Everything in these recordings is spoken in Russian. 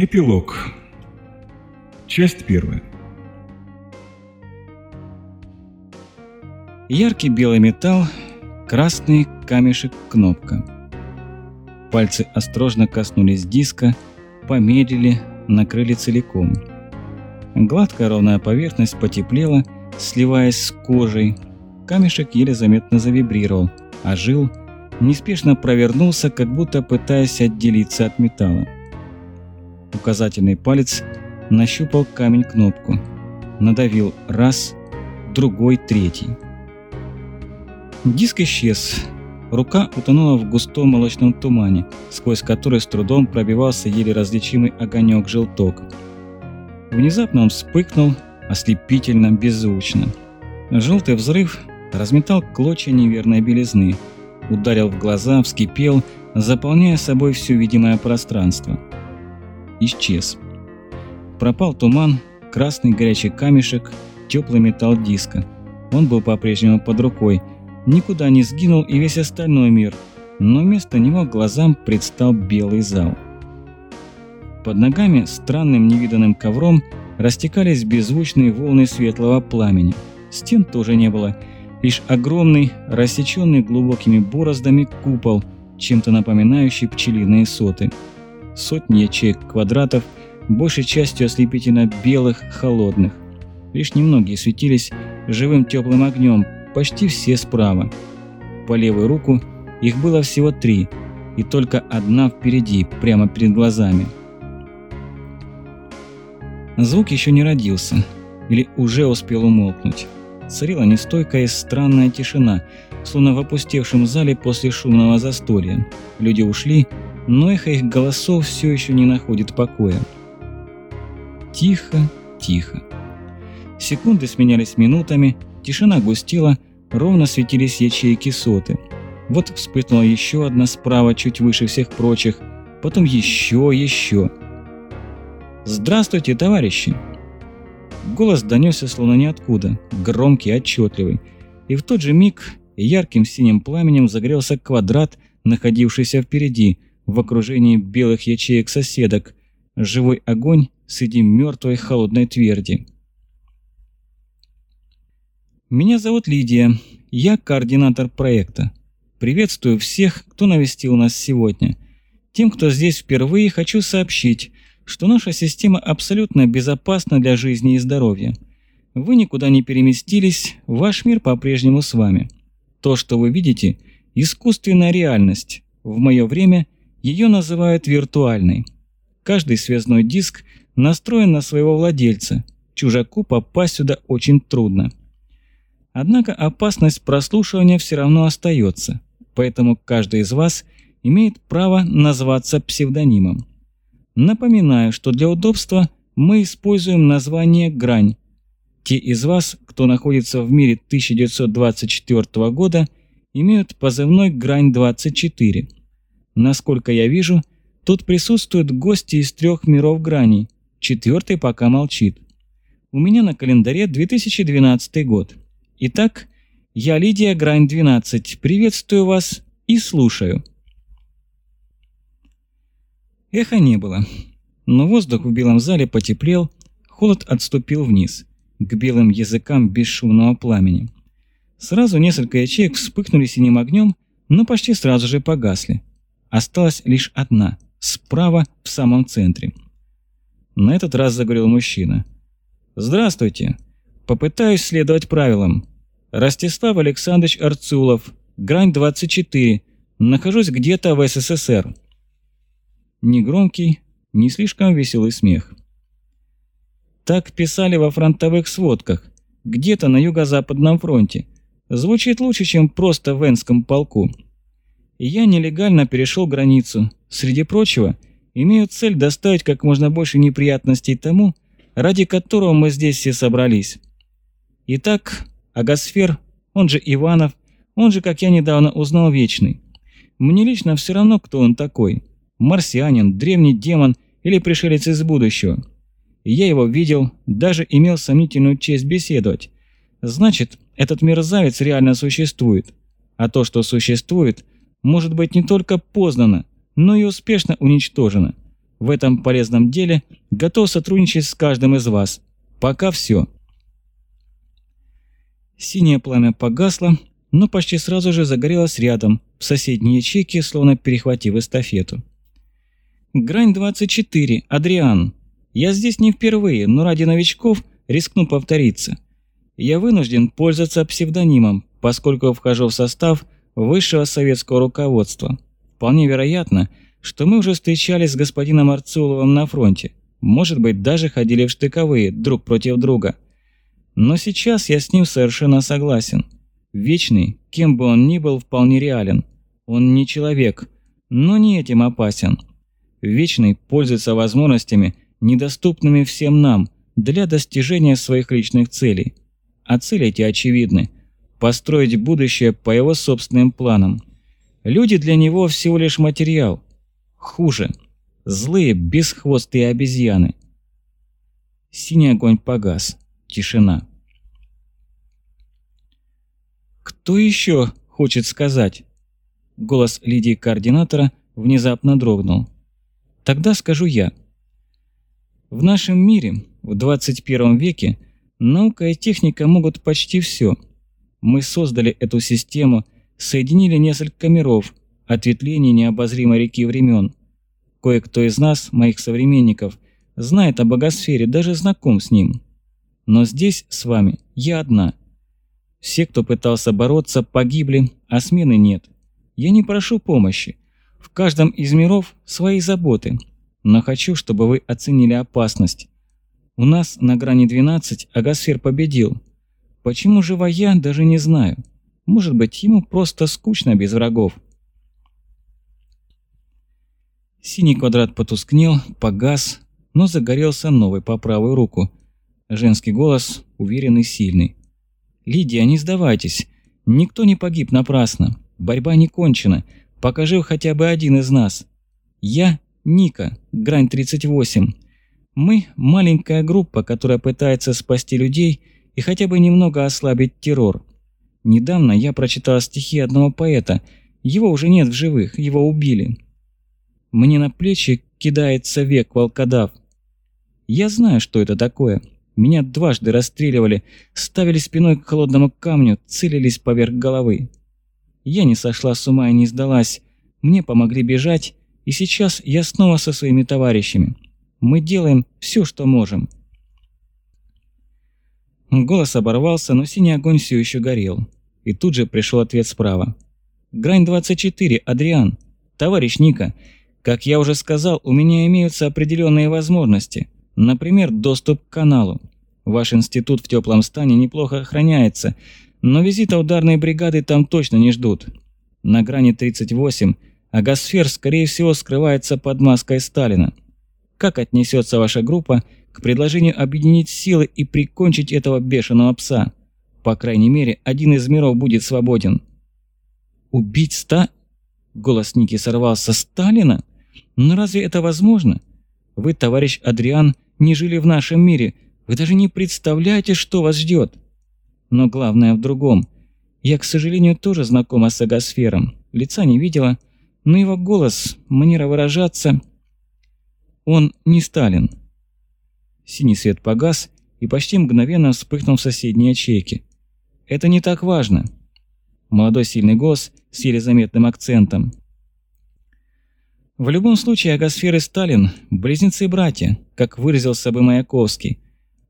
Эпилог. Часть первая. Яркий белый металл, красный камешек кнопка. Пальцы осторожно коснулись диска, помедлили, накрыли целиком. Гладкая ровная поверхность потеплела, сливаясь с кожей. Камешек еле заметно завибрировал, ожил, неспешно провернулся, как будто пытаясь отделиться от металла. Указательный палец нащупал камень-кнопку. Надавил раз, другой, третий. Диск исчез. Рука утонула в густом молочном тумане, сквозь который с трудом пробивался еле различимый огонек-желток. Внезапно он вспыхнул, ослепительно, беззвучно. Желтый взрыв разметал клочья неверной белизны, ударил в глаза, вскипел, заполняя собой все видимое пространство исчез. Пропал туман, красный горячий камешек, теплый металл диска. Он был по-прежнему под рукой, никуда не сгинул и весь остальной мир, но вместо него глазам предстал белый зал. Под ногами странным невиданным ковром растекались беззвучные волны светлого пламени. Стен тоже не было, лишь огромный, рассеченный глубокими бороздами купол, чем-то напоминающий пчелиные соты сотни ячеек квадратов, большей частью ослепительно белых, холодных. Лишь немногие светились живым теплым огнем, почти все справа. По левую руку их было всего три, и только одна впереди, прямо перед глазами. Звук еще не родился, или уже успел умолкнуть. Царила нестойкая и странная тишина, словно в опустевшем зале после шумного застолья. Люди ушли, но эхо их голосов все еще не находит покоя. Тихо, тихо. Секунды сменялись минутами, тишина густела, ровно светились ячейки соты. Вот вспыхнула еще одна справа, чуть выше всех прочих, потом еще, еще. «Здравствуйте, товарищи!» Голос донесся словно ниоткуда, громкий, отчетливый. И в тот же миг ярким синим пламенем загорелся квадрат, находившийся впереди, в окружении белых ячеек соседок, живой огонь среди мертвой холодной тверди. Меня зовут Лидия, я координатор проекта. Приветствую всех, кто навестил нас сегодня. Тем, кто здесь впервые, хочу сообщить, что наша система абсолютно безопасна для жизни и здоровья. Вы никуда не переместились, ваш мир по-прежнему с вами. То, что вы видите – искусственная реальность. В мое время – ее называют виртуальной. Каждый связной диск настроен на своего владельца. Чужаку попасть сюда очень трудно. Однако опасность прослушивания все равно остается, поэтому каждый из вас имеет право назваться псевдонимом. Напоминаю, что для удобства мы используем название «Грань». Те из вас, кто находится в мире 1924 года, имеют позывной «Грань-24». Насколько я вижу, тут присутствуют гости из трех миров граней. Четвертый пока молчит. У меня на календаре 2012 год. Итак, я Лидия Грань 12. Приветствую вас и слушаю. Эха не было. Но воздух в белом зале потеплел, холод отступил вниз, к белым языкам бесшумного пламени. Сразу несколько ячеек вспыхнули синим огнем, но почти сразу же погасли. Осталась лишь одна, справа в самом центре. На этот раз заговорил мужчина. «Здравствуйте. Попытаюсь следовать правилам. Ростислав Александрович Арцулов, грань 24. Нахожусь где-то в СССР». Негромкий, не слишком веселый смех. Так писали во фронтовых сводках, где-то на юго-западном фронте. Звучит лучше, чем просто в Энском полку я нелегально перешел границу. Среди прочего, имею цель доставить как можно больше неприятностей тому, ради которого мы здесь все собрались. Итак, Агасфер, он же Иванов, он же, как я недавно узнал, Вечный. Мне лично все равно, кто он такой. Марсианин, древний демон или пришелец из будущего. Я его видел, даже имел сомнительную честь беседовать. Значит, этот мерзавец реально существует. А то, что существует – может быть не только познано, но и успешно уничтожено. В этом полезном деле готов сотрудничать с каждым из вас. Пока все. Синее пламя погасло, но почти сразу же загорелось рядом, в соседней ячейке, словно перехватив эстафету. «Грань 24, Адриан. Я здесь не впервые, но ради новичков рискну повториться. Я вынужден пользоваться псевдонимом, поскольку вхожу в состав высшего советского руководства. Вполне вероятно, что мы уже встречались с господином Арцуловым на фронте. Может быть, даже ходили в штыковые, друг против друга. Но сейчас я с ним совершенно согласен. Вечный, кем бы он ни был, вполне реален. Он не человек, но не этим опасен. Вечный пользуется возможностями, недоступными всем нам, для достижения своих личных целей. А цели эти очевидны – построить будущее по его собственным планам. Люди для него всего лишь материал. Хуже – злые, бесхвостые обезьяны. Синий огонь погас. Тишина. «Кто еще хочет сказать?» Голос Лидии координатора внезапно дрогнул. «Тогда скажу я». В нашем мире, в 21 веке, наука и техника могут почти все. Мы создали эту систему, соединили несколько миров, ответвлений необозримой реки времен. Кое-кто из нас, моих современников, знает о богосфере, даже знаком с ним. Но здесь с вами я одна. Все, кто пытался бороться, погибли, а смены нет. Я не прошу помощи. В каждом из миров свои заботы, но хочу, чтобы вы оценили опасность. У нас на грани 12 Агасфер победил. Почему жива я, даже не знаю. Может быть, ему просто скучно без врагов. Синий квадрат потускнел, погас, но загорелся новый по правую руку. Женский голос, уверенный, сильный. «Лидия, не сдавайтесь. Никто не погиб напрасно. Борьба не кончена. Покажи хотя бы один из нас. Я Ника, Грань 38. Мы – маленькая группа, которая пытается спасти людей и хотя бы немного ослабить террор. Недавно я прочитал стихи одного поэта. Его уже нет в живых, его убили. Мне на плечи кидается век волкодав. Я знаю, что это такое. Меня дважды расстреливали, ставили спиной к холодному камню, целились поверх головы. Я не сошла с ума и не сдалась. Мне помогли бежать, и сейчас я снова со своими товарищами. Мы делаем все, что можем. Голос оборвался, но синий огонь все еще горел. И тут же пришел ответ справа. «Грань 24, Адриан. Товарищ Ника, как я уже сказал, у меня имеются определенные возможности. Например, доступ к каналу. Ваш институт в теплом стане неплохо охраняется, но визита ударной бригады там точно не ждут. На грани 38 а Гасфер, скорее всего, скрывается под маской Сталина. Как отнесется ваша группа к предложению объединить силы и прикончить этого бешеного пса? По крайней мере, один из миров будет свободен. Убить Ста... Голос Ники сорвался. Сталина? Но разве это возможно? Вы, товарищ Адриан, не жили в нашем мире. Вы даже не представляете, что вас ждет. Но главное в другом. Я, к сожалению, тоже знакома с Агосфером. Лица не видела, но его голос, манера выражаться... Он не Сталин. Синий свет погас и почти мгновенно вспыхнул в соседней ячейке. Это не так важно. Молодой сильный голос с еле заметным акцентом. В любом случае, Агосфер и Сталин – близнецы-братья, как выразился бы Маяковский.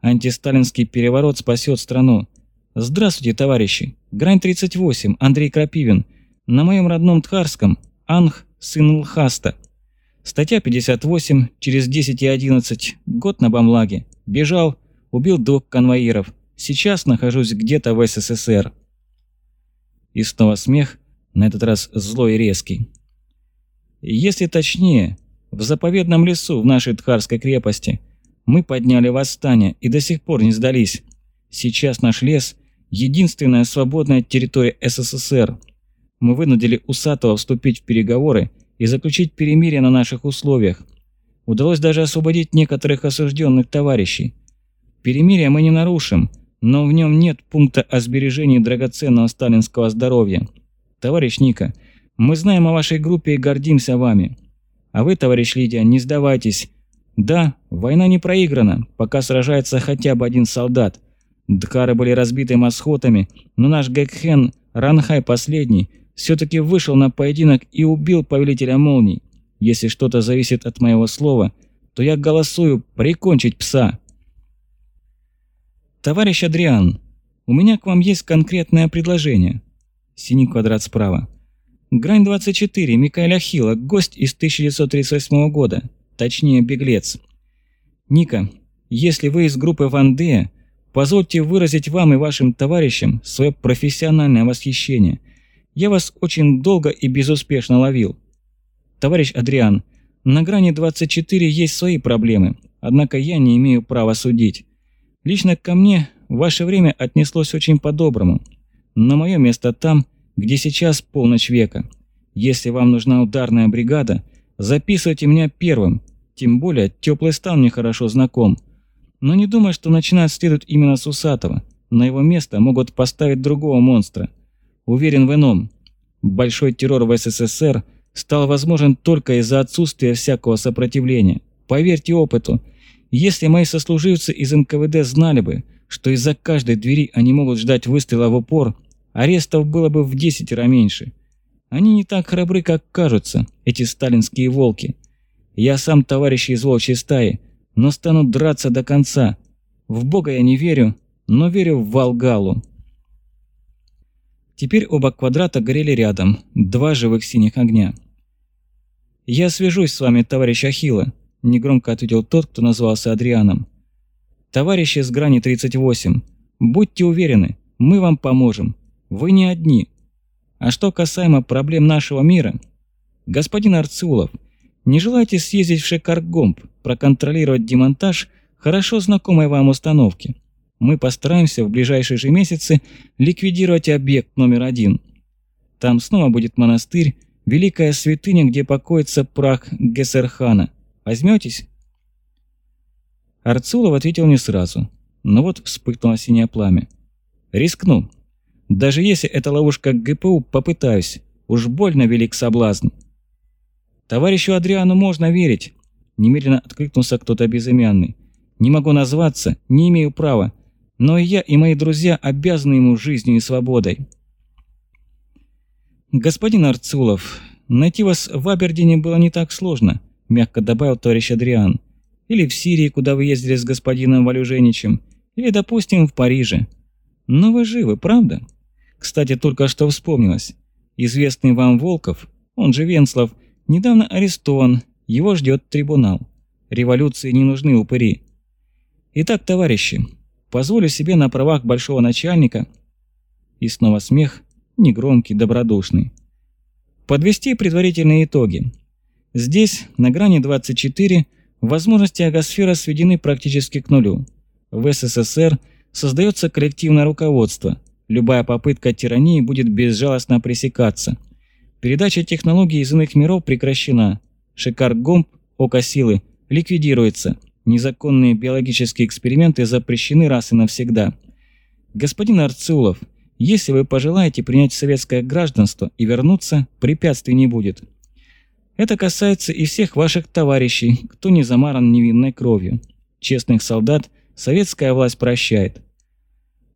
Антисталинский переворот спасет страну. Здравствуйте, товарищи. Грань 38, Андрей Крапивин. На моем родном Тхарском Анх, сын Лхаста. Статья 58, через 10 и 11, год на Бамлаге. Бежал, убил двух конвоиров. Сейчас нахожусь где-то в СССР. И снова смех, на этот раз злой и резкий. Если точнее, в заповедном лесу в нашей Тхарской крепости мы подняли восстание и до сих пор не сдались. Сейчас наш лес – единственная свободная территория СССР – мы вынудили Усатого вступить в переговоры и заключить перемирие на наших условиях. Удалось даже освободить некоторых осужденных товарищей. Перемирие мы не нарушим, но в нем нет пункта о сбережении драгоценного сталинского здоровья. Товарищ Ника, мы знаем о вашей группе и гордимся вами. А вы, товарищ Лидия, не сдавайтесь. Да, война не проиграна, пока сражается хотя бы один солдат. Дхары были разбиты масхотами, но наш Гекхен, Ранхай последний, все-таки вышел на поединок и убил повелителя молний. Если что-то зависит от моего слова, то я голосую прикончить пса. Товарищ Адриан, у меня к вам есть конкретное предложение. Синий квадрат справа. Грань 24, Микаэль Ахилла, гость из 1938 года, точнее беглец. Ника, если вы из группы Ван Дея, позвольте выразить вам и вашим товарищам свое профессиональное восхищение. Я вас очень долго и безуспешно ловил. Товарищ Адриан, на грани 24 есть свои проблемы, однако я не имею права судить. Лично ко мне ваше время отнеслось очень по-доброму, но мое место там, где сейчас полночь века. Если вам нужна ударная бригада, записывайте меня первым, тем более теплый стан мне хорошо знаком. Но не думаю, что начинать следует именно с Усатого. На его место могут поставить другого монстра. Уверен в ином. Большой террор в СССР стал возможен только из-за отсутствия всякого сопротивления. Поверьте опыту, если мои сослуживцы из НКВД знали бы, что из-за каждой двери они могут ждать выстрела в упор, арестов было бы в десятеро меньше. Они не так храбры, как кажутся, эти сталинские волки. Я сам товарищ из волчьей стаи, но стану драться до конца. В Бога я не верю, но верю в Волгалу. Теперь оба квадрата горели рядом, два живых синих огня. «Я свяжусь с вами, товарищ Ахилла», – негромко ответил тот, кто назвался Адрианом. «Товарищи с грани 38, будьте уверены, мы вам поможем. Вы не одни. А что касаемо проблем нашего мира, господин Арцулов, не желаете съездить в Шекаргомб, проконтролировать демонтаж хорошо знакомой вам установки? Мы постараемся в ближайшие же месяцы ликвидировать объект номер один. Там снова будет монастырь, великая святыня, где покоится прах Гессерхана. Возьметесь? Арцулов ответил не сразу, но вот вспыхнуло синее пламя. «Рискну. Даже если это ловушка ГПУ, попытаюсь. Уж больно велик соблазн». «Товарищу Адриану можно верить», – немедленно откликнулся кто-то безымянный. «Не могу назваться, не имею права, но и я, и мои друзья обязаны ему жизнью и свободой». «Господин Арцулов, найти вас в Абердине было не так сложно», – мягко добавил товарищ Адриан. «Или в Сирии, куда вы ездили с господином Валюженичем, или, допустим, в Париже. Но вы живы, правда? Кстати, только что вспомнилось. Известный вам Волков, он же Венслов, недавно арестован, его ждет трибунал. Революции не нужны упыри. Итак, товарищи, позволю себе на правах большого начальника... И снова смех, негромкий, добродушный. Подвести предварительные итоги. Здесь, на грани 24, возможности агосфера сведены практически к нулю. В СССР создается коллективное руководство. Любая попытка тирании будет безжалостно пресекаться. Передача технологий из иных миров прекращена. Шикар-гомб, око силы, ликвидируется. Незаконные биологические эксперименты запрещены раз и навсегда. Господин Арцулов, если вы пожелаете принять советское гражданство и вернуться, препятствий не будет. Это касается и всех ваших товарищей, кто не замаран невинной кровью. Честных солдат советская власть прощает.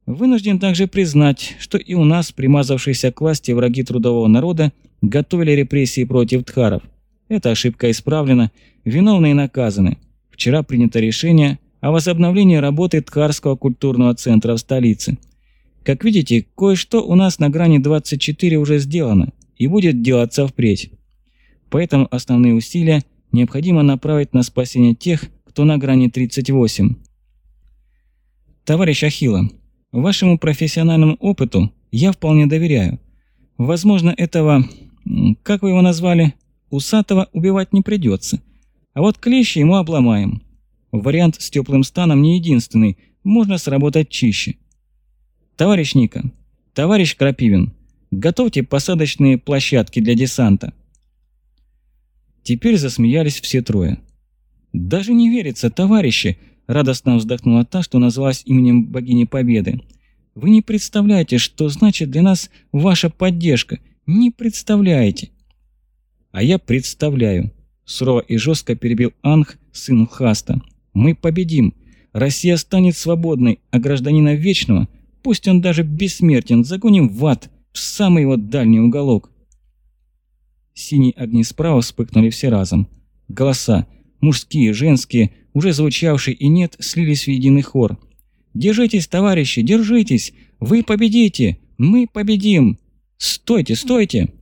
Вынужден также признать, что и у нас, примазавшиеся к власти враги трудового народа, готовили репрессии против тхаров. Эта ошибка исправлена, виновные наказаны. Вчера принято решение о возобновлении работы Тхарского культурного центра в столице – как видите, кое-что у нас на грани 24 уже сделано и будет делаться впредь. Поэтому основные усилия необходимо направить на спасение тех, кто на грани 38. Товарищ Ахилла, вашему профессиональному опыту я вполне доверяю. Возможно, этого, как вы его назвали, усатого убивать не придется. А вот клещи ему обломаем. Вариант с теплым станом не единственный, можно сработать чище. «Товарищ Ника, товарищ Крапивин, готовьте посадочные площадки для десанта». Теперь засмеялись все трое. «Даже не верится, товарищи!» – радостно вздохнула та, что назвалась именем богини Победы. «Вы не представляете, что значит для нас ваша поддержка! Не представляете!» «А я представляю!» – Сурово и жестко перебил Анх, сын Хаста. «Мы победим! Россия станет свободной, а гражданина Вечного, пусть он даже бессмертен, загоним в ад, в самый его дальний уголок!» Синие огни справа вспыхнули все разом. Голоса, мужские, женские, уже звучавшие и нет, слились в единый хор. «Держитесь, товарищи, держитесь! Вы победите! Мы победим! Стойте, стойте!»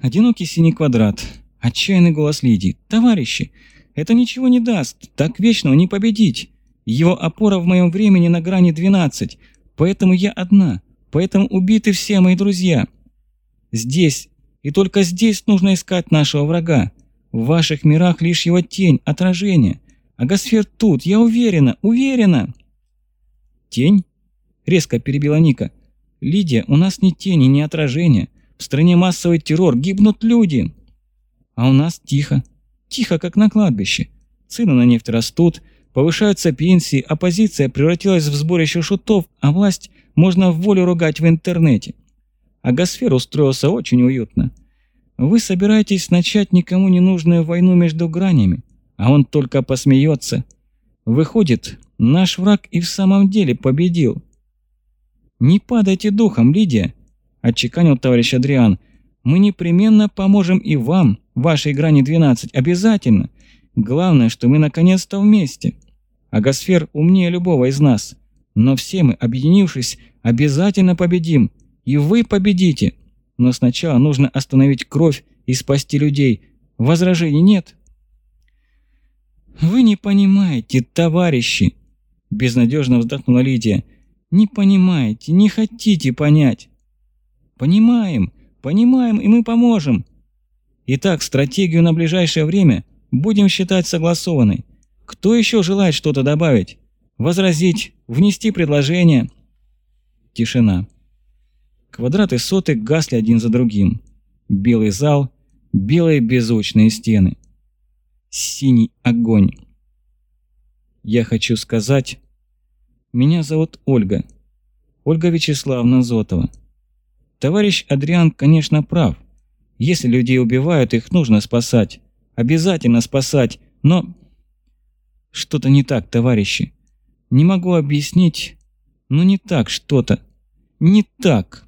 Одинокий синий квадрат. Отчаянный голос Лидии. «Товарищи, это ничего не даст. Так вечного не победить. Его опора в моем времени на грани 12. Поэтому я одна. Поэтому убиты все мои друзья. Здесь, и только здесь нужно искать нашего врага. В ваших мирах лишь его тень, отражение. А Гасфер тут, я уверена, уверена!» «Тень?» – резко перебила Ника. «Лидия, у нас ни тени, ни отражения. В стране массовый террор, гибнут люди!» «А у нас тихо. Тихо, как на кладбище. Цены на нефть растут, повышаются пенсии, оппозиция превратилась в сборище шутов, а власть можно в волю ругать в интернете. А Гасфер устроился очень уютно. Вы собираетесь начать никому не нужную войну между гранями, а он только посмеется. Выходит, наш враг и в самом деле победил. «Не падайте духом, Лидия», – отчеканил товарищ Адриан. «Мы непременно поможем и вам, вашей грани 12, обязательно. Главное, что мы наконец-то вместе. А Гасфер умнее любого из нас. Но все мы, объединившись, обязательно победим. И вы победите. Но сначала нужно остановить кровь и спасти людей. Возражений нет?» «Вы не понимаете, товарищи!» Безнадежно вздохнула Лидия. «Не понимаете, не хотите понять!» «Понимаем, понимаем, и мы поможем!» Итак, стратегию на ближайшее время будем считать согласованной. Кто еще желает что-то добавить? Возразить? Внести предложение?» Тишина. Квадраты соты гасли один за другим. Белый зал, белые беззвучные стены синий огонь. Я хочу сказать... Меня зовут Ольга. Ольга Вячеславовна Зотова. Товарищ Адриан, конечно, прав. Если людей убивают, их нужно спасать. Обязательно спасать, но... Что-то не так, товарищи. Не могу объяснить, но не так что-то. Не так.